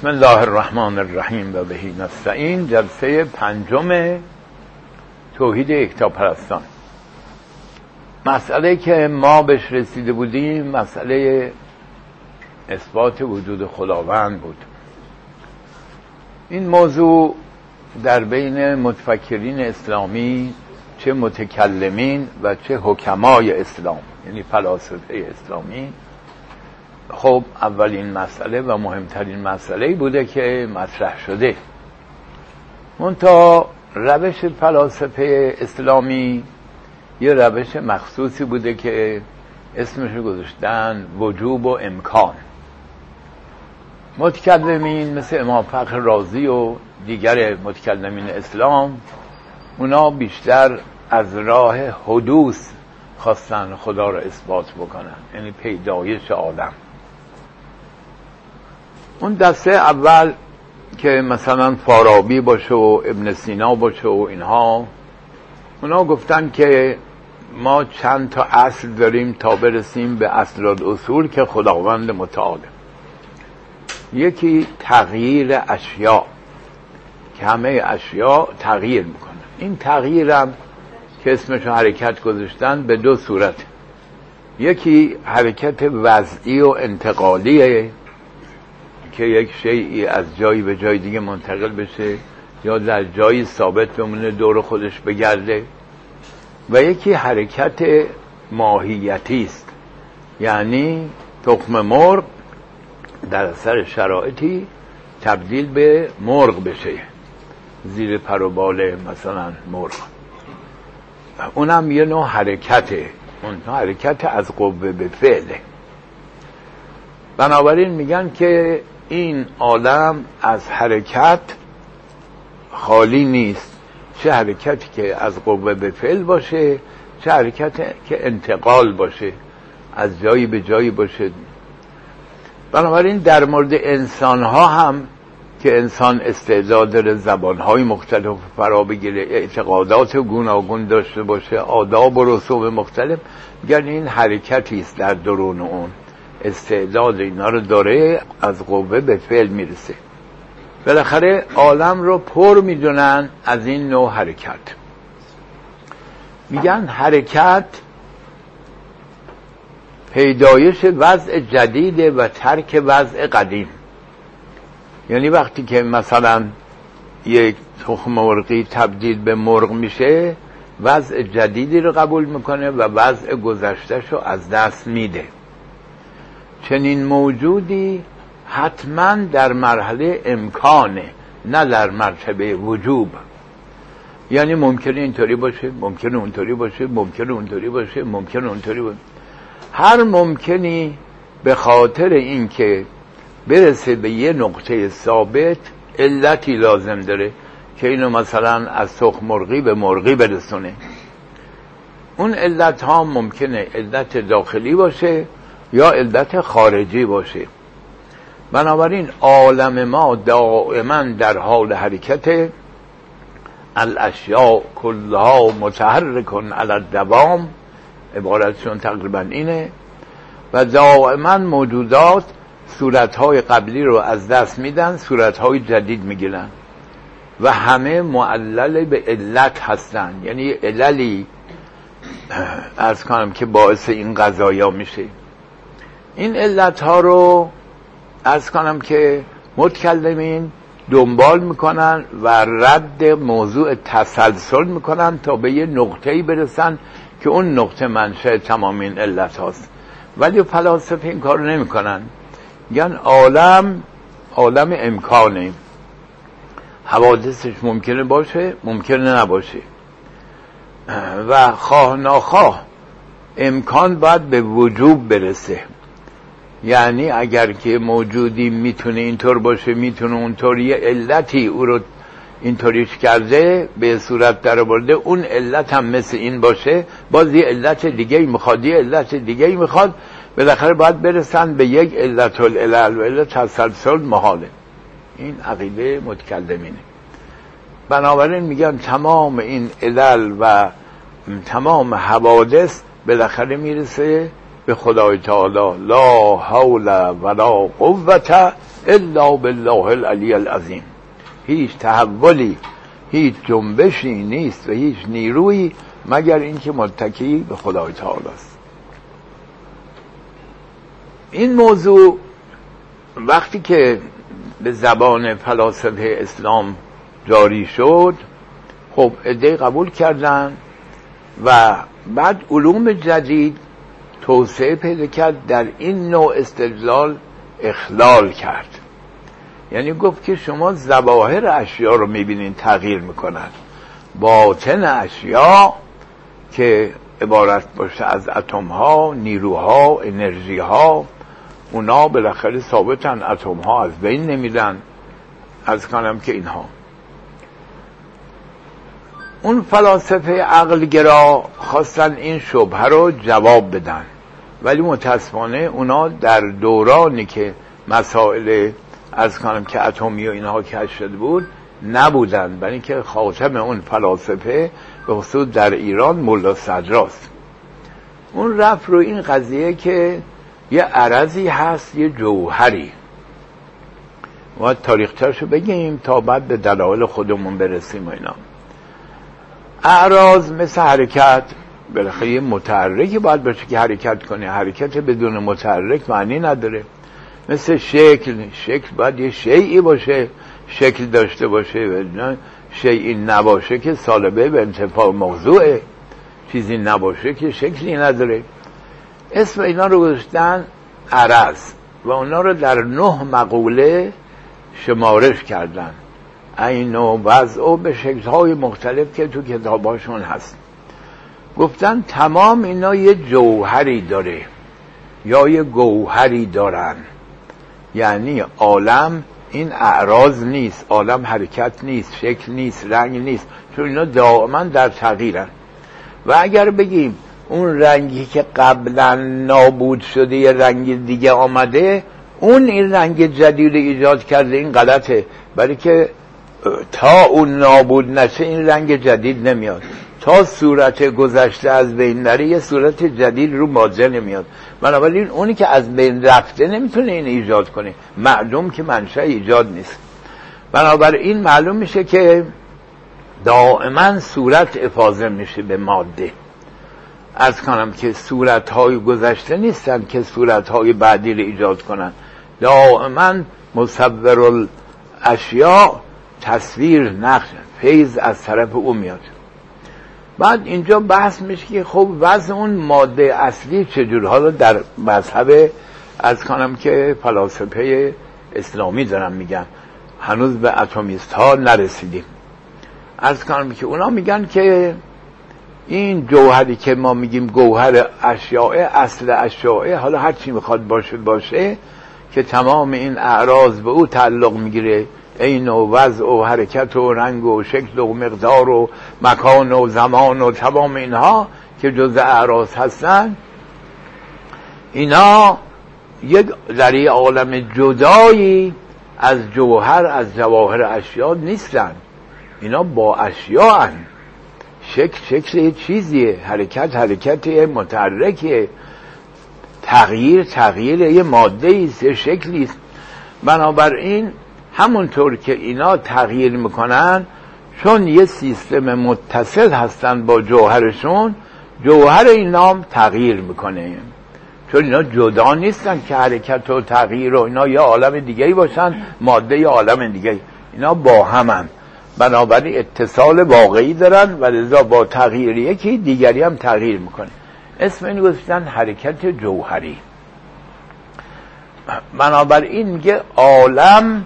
بسم الله الرحمن الرحیم و بهی نستعین. جلسه پنجم توحید اکتاپرستان مسئله که ما بهش رسیده بودیم مسئله اثبات وجود خداوند بود. این موضوع در بین متفکرین اسلامی چه متکلمین و چه حکمای اسلام یعنی فلاسفه اسلامی خب اولین مسئله و مهمترین مسئله بوده که مطرح شده. منتها روش فلاسفه اسلامی یه روش مخصوصی بوده که اسمش گذاشتن وجوب و امکان. متکلمین مثل امام فخر رازی و دیگر متکلمین اسلام اونا بیشتر از راه حدوث خواستن خدا را اثبات بکنن یعنی پیدایش آدم اون دسته اول که مثلا فارابی باشه و ابن سینا باشه و اینها اونا گفتن که ما چند تا اصل داریم تا برسیم به اصل اصول که خداوند متعاله یکی تغییر اشیاء که همه اشیاء تغییر می‌کنن این تغییرم که اسمش حرکت گذاشتن به دو صورت. یکی حرکت وضعی و انتقالیه که یک شیعی از جایی به جای دیگه منتقل بشه یا در جایی ثابت بمونه دور خودش بگرده. و یکی حرکت ماهیتی است. یعنی تخم مرغ در اثر شرایطی تبدیل به مرغ بشه. زیر پروبال مثلا مرغ. اونم یه نوع حرکته. اون حرکت از قوه به فعله. بنابراین میگن که این عالم از حرکت خالی نیست. چه حرکتی که از قوه به فعل باشه چه حرکت که انتقال باشه از جایی به جایی باشه. بنابراین در مورد انسان ها هم که انسان استعداد داره زبان های مختلف فرا بگیره اعتقادات گوناگون داشته باشه آداب و رسوم مختلف میگن این حرکتی است در درون اون. استعداد اینا رو داره از قوه به فعل می‌رسه. بالاخره عالم رو پر می‌دونن از این نوع حرکت. میگن حرکت پیدایش وضع جدید و ترک وضع قدیم. یعنی وقتی که مثلا یک تخم مرغی تبدیل به مرغ میشه وضع جدیدی رو قبول می‌کنه و وضع گذشتهش رو از دست میده. چنین موجودی حتما در مرحله امکانه نه در مرتبه وجوب. یعنی ممکنه اینطوری باشه ممکنه اونطوری باشه ممکنه اونطوری باشه ممکنه اونطوری باشه. هر ممکنی به خاطر اینکه برسه به یه نقطه ثابت علتی لازم داره که اینو مثلا از تخم مرغی به مرغی برسونه. اون علت ها ممکنه علت داخلی باشه یا علت خارجی باشه بنابراین عالم ما دائما در حال حرکت الاشیاء کلها متحرکن علی الدوام. عبارتشون تقریبا اینه. و دائما موجودات صورتهای قبلی رو از دست میدن صورتهای جدید می‌گیرن. و همه معلل به علت هستن. یعنی عللی از کنم که باعث این قضایا میشه. این علت ها رو از کنم که متکلمین دنبال می‌کنن و رد موضوع تسلسل می‌کنن تا به یه نقطه‌ای برسن که اون نقطه منشه تمام این علت هاست. ولی فلاسفه این کار نمی‌کنن. میگن عالم عالم امکانه. حوادثش ممکنه باشه ممکنه نباشه. و خواه ناخواه امکان باید به وجوب برسه. یعنی اگر که موجودی می‌تونه اینطور باشه می‌تونه اونطور یه علتی او رو اینطوریش کرده به صورت در برده اون علت هم مثل این باشه. باز یه علت دیگه می‌خواد یه علت دیگه می‌خواد. بالاخره باید برسن به یک علت العلل و علت تسلسل محاله. این عقیده متکلمینه. بنابراین میگن تمام این علل و تمام حوادث بالاخره می‌رسه به خدای تعالی لا حول ولا قوت الا بالله العلی العظیم. هیچ تحولی هیچ جنبشی نیست و هیچ نیرویی مگر اینکه متکی به خدای تعالی است. این موضوع وقتی که به زبان فلاسفه اسلام جاری شد خب عده قبول کردن و بعد علوم جدید توسعه پیدا کرد در این نوع استدلال اخلال کرد. یعنی گفت که شما زواهر اشیا رو می‌بینین تغییر می‌کنن. باطن اشیا که عبارت باشه از اتم ها نیروها انرژی ها اونا بالاخره ثابتن اتم ها از بین نمیدن از کنم که اینها. اون فلاسفه عقلگرا خواستن این شبهه رو جواب بدن. ولی متاسفانه اونا در دورانی که مسائل از کنم که اتمی و اینها کشف شده بود نبودن. برای اینکه خاتم اون فلاسفه به خصوص در ایران ملا صدراست. اون رفت رو این قضیه که یه عرضی هست یه جوهری. و تاریخترشو بگیم تا بعد به دلایل خودمون برسیم و اینا. اعراض مثل حرکت. بالاخره یه متحرکی باید باشه که حرکت کنه. حرکت بدون متحرک معنی نداره. مثل شکل شکل باید یه شیعی باشه شکل داشته باشه شیعی نباشه که سالبه به انتفاع موضوعه. چیزی نباشه که شکلی نداره. اسم اینا رو گذاشتن عرض و اونا رو در نه مقوله شمارش کردن. این و وضع به شکلهای مختلف که تو کتاباشون هست. گفتن تمام اینا یه جوهری داره یا یه گوهری دارن. یعنی عالم این اعراض نیست عالم حرکت نیست شکل نیست رنگ نیست. چون اینا دائما در تغییرن. و اگر بگیم اون رنگی که قبلا نابود شده یه رنگ دیگه آمده اون این رنگ جدید ایجاد کرده این غلطه. برای که تا اون نابود نشه این رنگ جدید نمیاد. تا صورت گذشته از بین نره یه صورت جدید رو ماده نمیاد. بنابراین اونی که از بین رفته نمی‌تونه این ایجاد کنه. معلوم که منشه ایجاد نیست. بنابراین معلوم میشه که دائما صورت افاظه میشه به ماده. از کنم که صورت های گذشته نیستن که صورت های بعدی رو ایجاد کنن. دائما مصور الاشیاء تصویر نقش فیض از طرف او میاد. بعد اینجا بحث میشه که خب وضع اون ماده اصلی چجور حالا در مذهب از کنم که فلاسفه اسلامی دارم میگن هنوز به اتمیست ها نرسیدیم. از کنم که اونا میگن که این جوهری که ما میگیم گوهر اشیاء اصل اشیاء حالا هر چی می‌خواد باشه باشه که تمام این اعراض به او تعلق می‌گیره. عین و وضع و حرکت و رنگ و شکل و مقدار و مکان و زمان و تمام اینها که جز اعراض هستن اینا یک در عالم جدایی از جوهر از جواهر اشیا نیستن. اینا با اشیا هن. شکل شکل یه چیزیه. حرکت حرکت متحرکه. تغییر تغییر یه ماده است یه شکلی است بنابراین همونطور که اینا تغییر می‌کنن چون یه سیستم متصل هستن با جوهرشون جوهر اینا تغییر می‌کنه. چون اینا جدا نیستن که حرکت و تغییر و اینا یه عالم دیگه باشن ماده یه عالم دیگه اینا با همن. بنابراین اتصال واقعی دارن و لذا با تغییر یکی دیگری هم تغییر می‌کنه. اسم این گذاشتن حرکت جوهری. بنابراین میگه عالم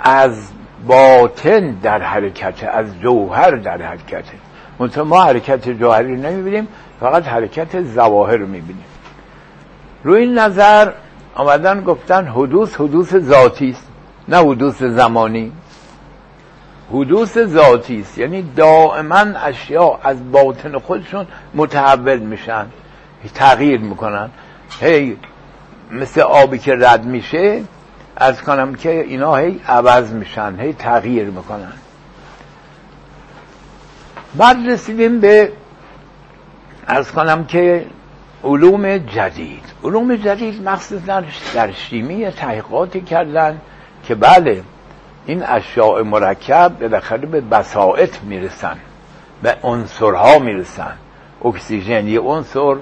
از باطن در حرکت از جوهر در حرکت. منطقه ما حرکت جوهری نمی‌بینیم فقط حرکت زواهر می‌بینیم. روی این نظر آمدن گفتن حدوث حدوث ذاتی است نه حدوث زمانی. حدوث ذاتی است یعنی دائما اشیا از باطن خودشون متحول میشن تغییر می‌کنن. هی مثل آبی که رد میشه از کنم که اینا هی عوض میشن هی تغییر می‌کنن. بعد رسیدیم به از کنم که علوم جدید. علوم جدید مخصوصا در شیمی تحقیقاتی کردن که بله این اشیاء مرکب بالاخره به بساعت می‌رسن به عنصرها می‌رسن. اکسیژن یه عنصر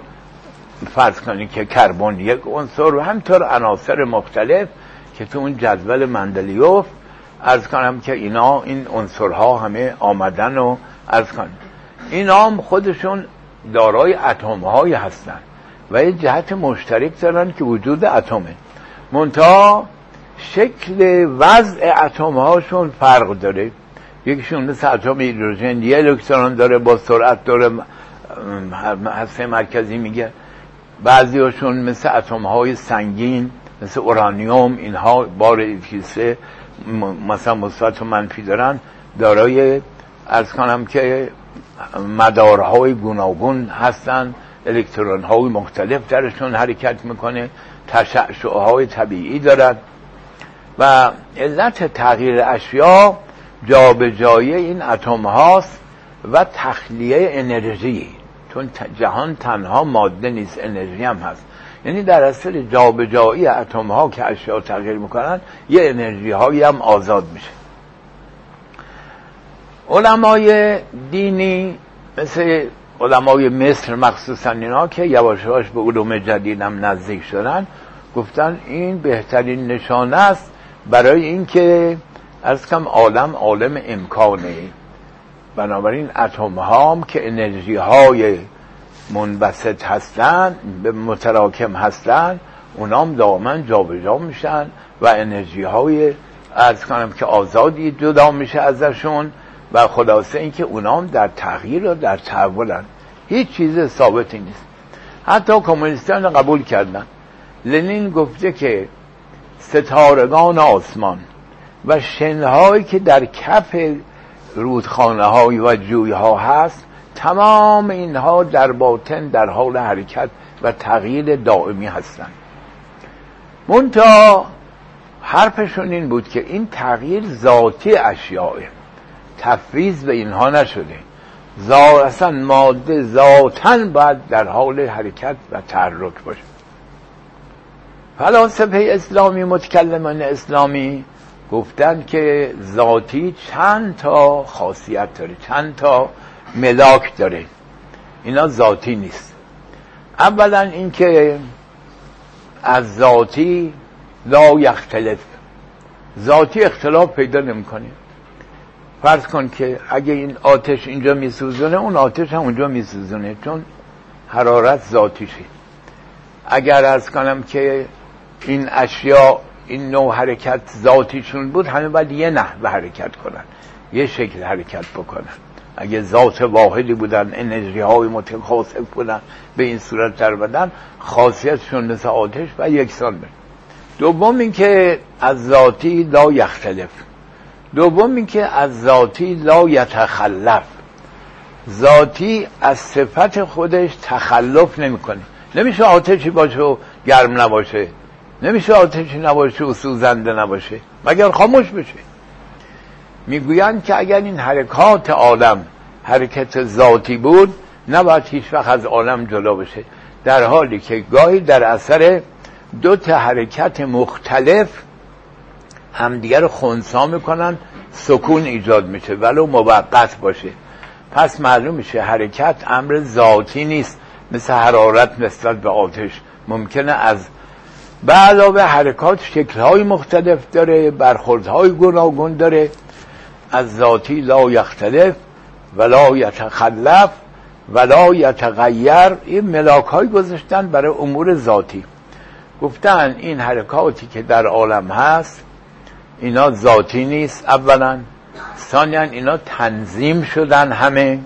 فرض کنید که کربن یک عنصر و همطور عناصر مختلف که تو اون جدول مندلیوف ارز کنم که اینا این عنصرها همه آمدن و ارز کنم اینا هم خودشون دارای اتم های هستن و یه جهت مشترک دارن که وجود اتمه. منتها شکل وضع اتم هاشون فرق داره. یکیشون مثل اتم هیدروژن یه الکترون داره با سرعت داره هسته مرکزی میگه. بعضی هاشون مثل اتم های سنگین. مثل اورانیوم اینها بار کیسه مثلا مثبت و منفی دارن. دارای ارز کنم که مدارهای گوناگون هستن الکترون های مختلف درشون حرکت می‌کنه تشعشع های طبیعی دارد. و علت تغییر اشیا جابجایی این اتم هاست و تخلیه انرژی. چون جهان تنها ماده نیست انرژی هم هست. یعنی در اصل جابجایی اتم ها که اشیا تغییر می‌کنن یه انرژی هایی هم آزاد میشه. علمای دینی مثل علمای مصر مخصوصا اینا که یواشواش به علوم جدید هم نزدیک شدن گفتن این بهترین نشانه است برای اینکه از کم عالم عالم امکانه. بنابراین اتم هام که انرژی های منبسط هستن به متراکم هستن اونام دائما جابجا میشن و انرژی های از کنم که آزادی جدا میشه ازشون و خلاصه اینکه اونام در تغییر و در تحولن. هیچ چیز ثابتی نیست. حتی کمونیستان قبول کردن. لنین گفته که ستارگان آسمان و شنهایی که در کف رودخانه های و جوی ها هست تمام اینها در باطن در حال حرکت و تغییر دائمی هستند. منتها حرفشون این بود که این تغییر ذاتی اشیاء تفویض به اینها نشده. اصلا ماده ذاتا باید در حال حرکت و تحرک باشه. فلاسفه اسلامی متکلمان اسلامی گفتن که ذاتی چند تا خاصیت داره چند تا ملاک داره. اینا ذاتی نیست. اولا اینکه از ذاتی لا یختلف. ذاتی اختلاف پیدا نمی‌کنه. فرض کن که اگه این آتش اینجا میسوزونه اون آتش هم اونجا میسوزونه چون حرارت ذاتیشه. اگر از کنم که این اشیا این نوع حرکت ذاتیشون بود همه باید یه نحو حرکت کنن یه شکل حرکت بکنن. اگه ذات واحدی بودن انرژی های متخاصف بودن به این صورت در بدن خاصیتشون مثل آتش و یکسان بود دوم اینکه از ذاتی لا یختلف. دوم اینکه از ذاتی لا یتخلف. ذاتی از صفت خودش تخلف نمی‌کنه. نمیشه آتشی باشه و گرم نباشه. نمیشه آتشی نباشه و سوزنده نباشه. مگر خاموش بشه. می‌گویند که اگر این حرکات عالم حرکت ذاتی بود نباید هیچ وقت از عالم جلو بشه. در حالی که گاهی در اثر دو تا حرکت مختلف همدیگر رو خونسا می‌کنن سکون ایجاد میشه ولو موقت باشه. پس معلوم میشه حرکت امر ذاتی نیست مثل حرارت نسبت به آتش. ممکنه از به علاوه حرکات شکلهای مختلف داره برخوردهای گوناگون داره. از ذاتی لا یختلف ولا یتخلف ولا یتغیر. این ملاک های گذاشتن برای امور ذاتی. گفتن این حرکاتی که در عالم هست اینا ذاتی نیست اولا. ثانیا اینا تنظیم شدن همه.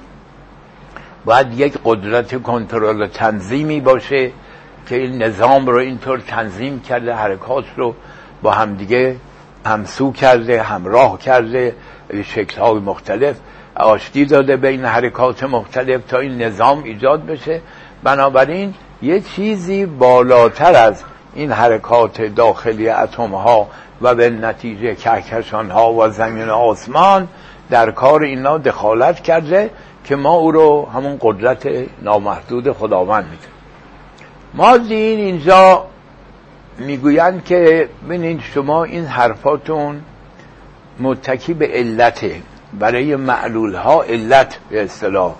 باید یک قدرت کنترل تنظیمی باشه که این نظام رو اینطور تنظیم کرده حرکات رو با همدیگه همسو کرده همراه کرده شکل های مختلف. آشتی داده بین حرکات مختلف تا این نظام ایجاد بشه. بنابراین یه چیزی بالاتر از این حرکات داخلی اتم ها و به نتیجه کهکشان ها و زمین آسمان در کار اینا دخالت کرده که ما او رو همون قدرت نامحدود خداوند میده ما دین اینجا می‌گویند که ببینید شما این حرفاتون متکی به علته. برای معلول ها علت به اصطلاح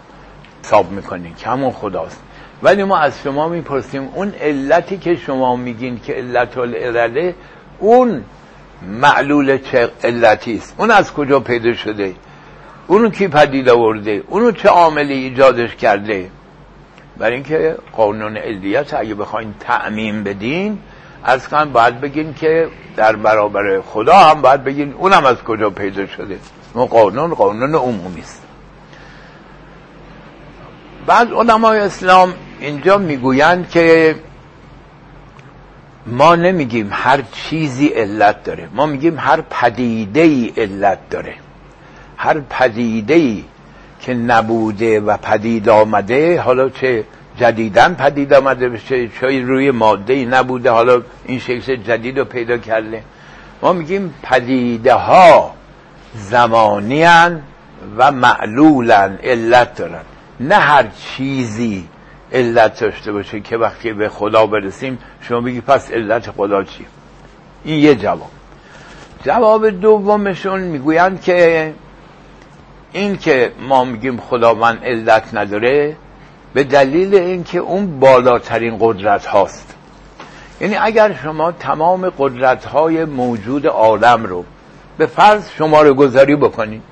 حساب می‌کنین که همون خداست. ولی ما از شما می‌پرسیم اون علتی که شما میگین که علت العلله اون معلول چه علتی است؟ اون از کجا پیدا شده؟ اونو کی پدید آورده؟ اونو چه عاملی ایجادش کرده؟ برای اینکه قانون علیت اگه بخواین تعمیم بدین از کن باید بگین که در برابر خدا هم باید بگین اونم از کجا پیدا شده. ما قانون قانون عمومی است. بعد علمای اسلام اینجا می‌گویند که ما نمیگیم هر چیزی علت داره. ما میگیم هر پدیده ای علت داره. هر پدیده ای که نبوده و پدید آمده حالا چه جدیدن پدید آمده چه روی ماده ای نبوده حالا این شکل جدید رو پیدا کرده. ما میگیم پدیده ها زمانی و معلولن علت دارن. نه هر چیزی علت داشته باشه که وقتی به خدا برسیم شما بگی پس علت خدا چی؟ این یه جواب. جواب دومشون می‌گویند که این که ما میگیم خداوند علت نداره به دلیل اینکه اون بالاترین قدرت هاست. یعنی اگر شما تمام قدرت های موجود عالم رو به فرض شما گذاری بکنید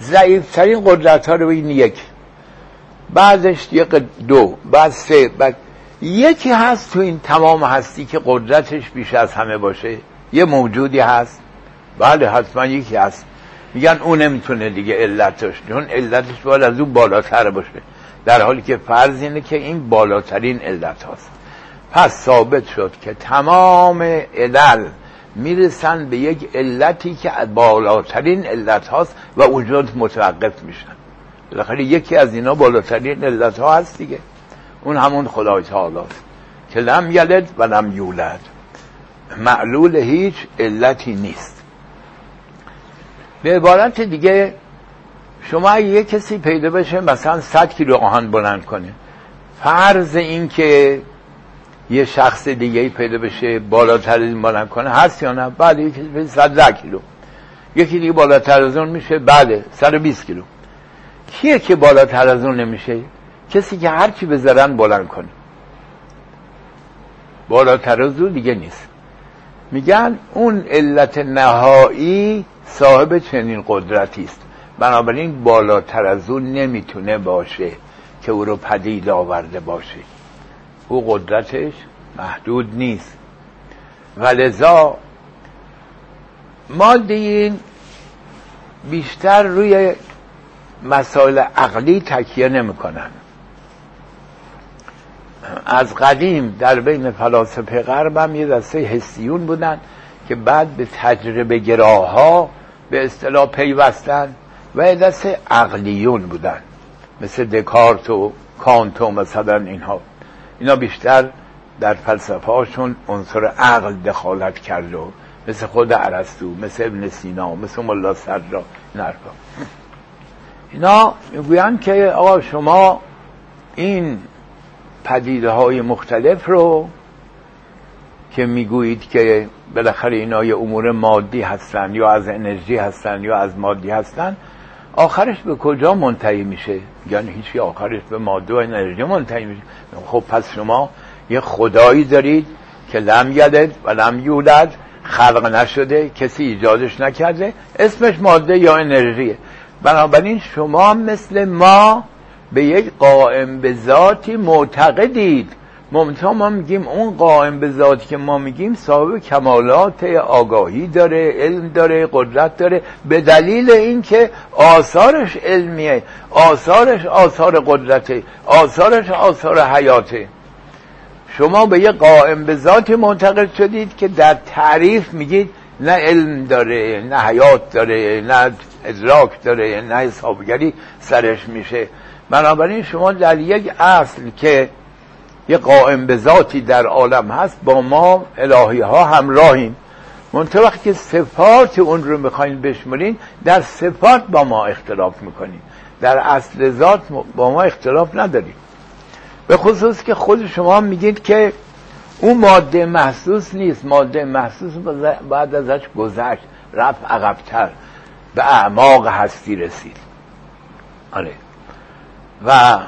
ضعیفترین قدرت ها رو این یک. بعدش یک دو بعد سه بعد یکی هست تو این تمام هستی که قدرتش بیش از همه باشه. یه موجودی هست. بله حتما یکی هست. میگن اون نمی‌تونه دیگه علتش چون علتش باید از اون بالاتر باشه. در حالی که فرض اینه که این بالاترین علت هاست. پس ثابت شد که تمام علل می‌رسن به یک علتی که بالاترین علت هاست و اونجا متوقف میشن. بالاخره یکی از اینا بالاترین علت ها هست دیگه. اون همون خدای تعالی است که لم یلد و لم یولد. معلول هیچ علتی نیست. به عبارت دیگه شما یه کسی پیدا بشه مثلا 100 کیلو آهن بلند کنه. فرض این که یه شخص دیگه پیدا بشه بالاتر از این بلند کنه هست یا نه؟ بعد یکی 100 کیلو. یکی دیگه بالاتر از اون میشه بعد 120 کیلو. کیه که بالاتر از اون نمیشه؟ کسی که هرچی بذارن بلند کنه. بالاتر از اون دیگه نیست. میگن اون علت نهایی صاحب چنین قدرتی است. بنابراین بالاتر از اون نمی‌تونه باشه که او رو پدید آورده باشه. او قدرتش محدود نیست. ولذا ما دین بیشتر روی مسائل عقلی تکیه نمی‌کنن. از قدیم در بین فلاسفه غرب هم یه دسته حسیون بودن که بعد به تجربه گراها به اصطلاح پیوستن. و یه دسته عقلیون بودن. مثل دکارت و کانت و مثلا اینها. اینا بیشتر در فلسفه هاشون عنصر عقل دخالت کرد و مثل خود عرستو مثل ابن سینا مثل ملا صدرا این حرفا. اینا می‌گویند که آقا شما این پدیده های مختلف رو که می‌گویید که بالاخره اینا یه امور مادی هستن یا از انرژی هستن یا از مادی هستن آخرش به کجا منتهی میشه؟ یعنی هیچی آخرش به ماده و انرژی منتهی میشه. خب پس شما یه خدایی دارید که لم یلد و لم یولد خلق نشده کسی ایجادش نکرده اسمش ماده یا انرژیه. بنابراین شما مثل ما به یک قائم به ذاتی معتقدید ممتا ما میگیم اون قائم به ذاتی که ما میگیم صاحب کمالات آگاهی داره علم داره قدرت داره. به دلیل اینکه آثارش علمیه آثارش آثار قدرته آثارش آثار حیاته. شما به یه قائم به ذاتی معتقد شدید که در تعریف میگید نه علم داره نه حیات داره نه ادراک داره نه حسابگری سرش میشه. بنابراین شما در یک اصل که یه قائم به ذاتی در عالم هست با ما الهی ها همراهیم. منطقه وقتی که صفات اون رو می‌خواین بشمرین در صفات با ما اختلاف می‌کنیم در اصل ذات با ما اختلاف نداریم. به خصوص که خود شما میگید که اون ماده محسوس نیست. ماده محسوس بعد ازش گذشت رفت عقبتر به اعماق هستی رسید. آره. و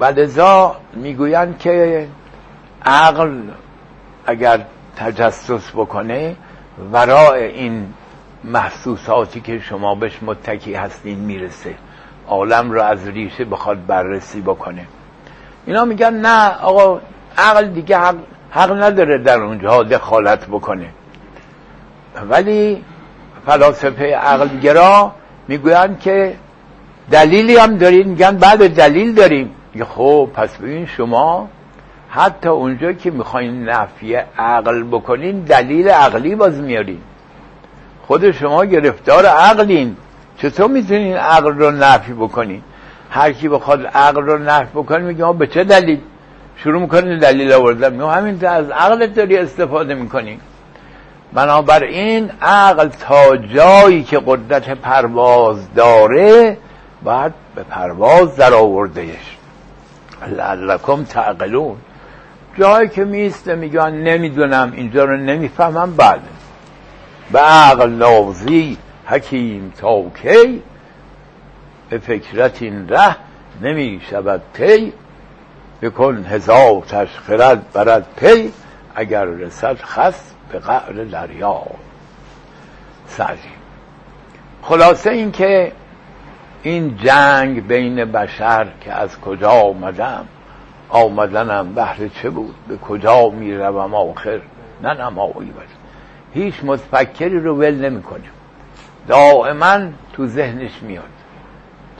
ولذا می‌گویند که عقل اگر تجسس بکنه ورای این محسوساتی که شما بهش متکی هستین می‌رسه. عالم رو از ریشه بخواد بررسی بکنه. اینا میگن نه آقا عقل دیگه حق, حق نداره در اونجا دخالت بکنه. ولی فلاسفه عقلگرا می‌گویند که دلیلی هم دارین میگن بعد دلیل داریم. خب پس ببین شما حتی اونجا که می‌خواین نفی عقل بکنین دلیل عقلی باز میارین. خود شما گرفتار عقلین. چطور می‌تونین عقل رو نفی بکنین؟ هر کی بخواد عقل رو نفی بکنه میگه ما به چه دلیل؟ شروع می‌کنین دلیل آوردن. میگه همین از عقلت داری استفاده می‌کنین. بنابراین عقل تا جایی که قدرت پرواز داره باید به پرواز در آوردهش لعلکم تعقلون. جایی که میسته میگن نمی‌دونم اینجا رو نمی‌فهمم بعد به عقل نازی حکیم تا کی؟ به فکرت این ره نمی شود تی بکن هزار تشخرت برد پی اگر رسد خس به قعر دریا. سعدی خلاصه این که این جنگ بین بشر که از کجا آمدم آمدنم بهر چه بود؟ به کجا می‌روم آخر؟ نه نمایی هیچ متفکری رو ول نمی‌کنه دائما تو ذهنش میاد.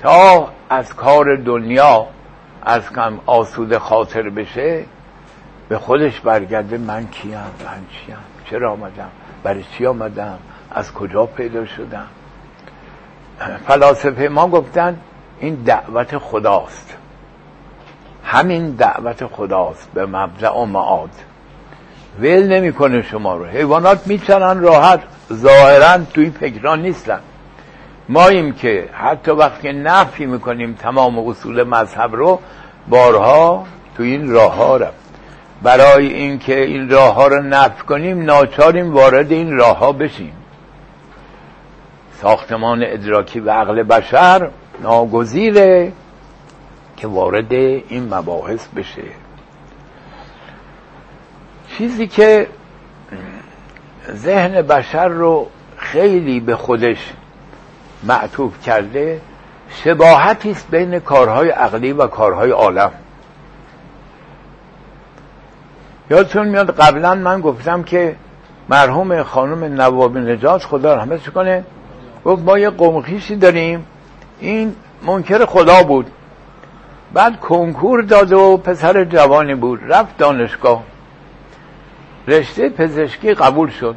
تا از کار دنیا از کم آسوده خاطر بشه به خودش برگرده من کیم من چیم؟ چرا آمدم؟ برای چی آمدم؟ از کجا پیدا شدم؟ فلاسفه ما گفتن این دعوت خداست. همین دعوت خداست به مبدع و معاد. ول نمی‌کنه شما رو. حیوانات میچنن راحت ظاهرا تو این فکران نیستن. ماییم که حتی وقتی نفی می‌کنیم تمام اصول مذهب رو بارها تو این راه ها رفت. برای اینکه این راه ها رو نفی کنیم ناچاریم وارد این راه ها بشیم. ساختمان ادراکی و عقل بشر ناگزیره که وارد این مباحث بشه. چیزی که ذهن بشر رو خیلی به خودش معطوف کرده شباهتی است بین کارهای عقلی و کارهای عالم. یادتون میاد قبلا من گفتم که مرحوم خانم نواب نجات خدا رحمتش کنه گفت ما یه قومخیشی داریم. این منکر خدا بود. بعد کنکور داد و پسر جوانی بود. رفت دانشگاه. رشته پزشکی قبول شد.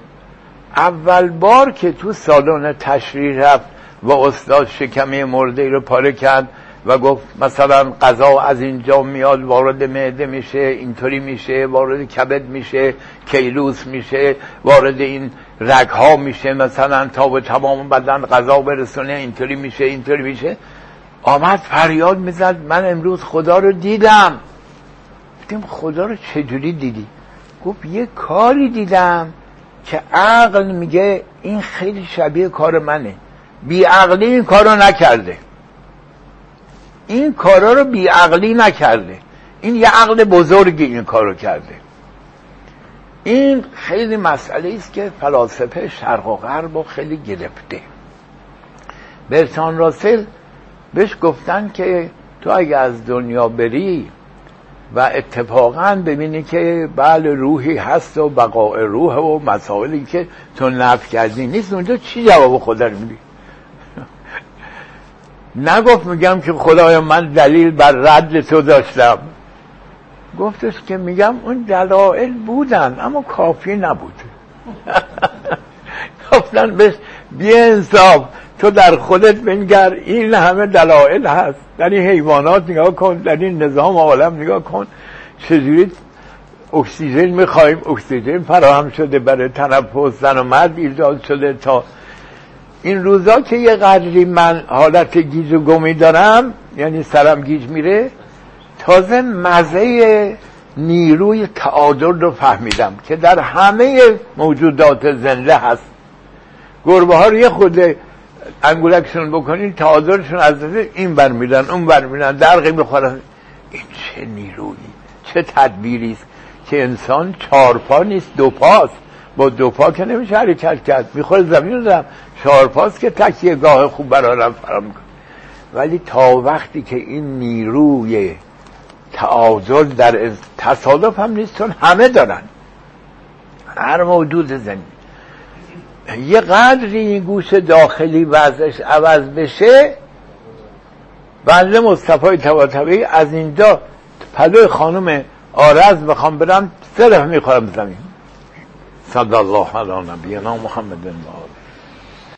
اول بار که تو سالن تشریح رفت و استاد شکمه مرده رو پاره کرد و گفت مثلا غذا از اینجا میاد وارد معده میشه اینطوری میشه وارد کبد میشه کیلوس میشه وارد این رگ ها میشه مثلا تا به تمام بدن غذا برسونه اینطوری میشه اینطوری میشه. آمد فریاد می‌زد من امروز خدا رو دیدم. گفتیم خدا رو چجوری دیدی؟ گفت یه کاری دیدم که عقل میگه این خیلی شبیه کار منه. بیعقلی این کار رو نکرده. این کارا رو بیعقلی نکرده. این یه عقل بزرگی این کار رو کرده. این خیلی مسئله است که فلاسفه شرق و غرب رو خیلی گرفته. برتان راسل بهش گفتن که تو اگه از دنیا بری و اتفاقا ببینی که بله روحی هست و بقاء روح و مسائلی که تو نفی کردی نیست اونجا چی جواب رو میدی؟ نگفت میگم که خدایا من دلیل بر رد تو داشتم. گفتش که میگم اون دلایل بودن اما کافی نبود. گفتن بهش بی انصاف تو در خودت بنگر این همه دلایل هست. در این حیوانات نگاه کن در این نظام عالم نگاه کن. چجوری اکسیژن می‌خوایم؟ اکسیژن فراهم شده برای تنفس زن و مرد ایجاد شده تا این روزا که یه قدری من حالت گیج و گمی دارم یعنی سرم گیج میره تازه مزه نیروی تعادل رو فهمیدم که در همه موجودات زنده هست. گربه ها رو یه خود انگولکشون بکنین تعادلشون از این بر میرن اون بر میرن درقی می‌خورن. این چه نیرویی چه تدبیری است که انسان چهار پا نیست دو پاست. با دو پا که نمیشه حرکت کرد. می‌خوره زمین رو چهار پاست که تکیه گاه خوب برارم فرام می‌کنه ولی تا وقتی که این نیروی تعادل در تصادف هم نیست چون همه دارن. هر موجود زمین. یه قدری این گوش داخلی وضعش عوض بشه بنده مصطفی تواتبی از اینجا پلوی خانم آرز بخوام برم سرف می‌خورم زمین. صلى الله على نبينا محمد. وآله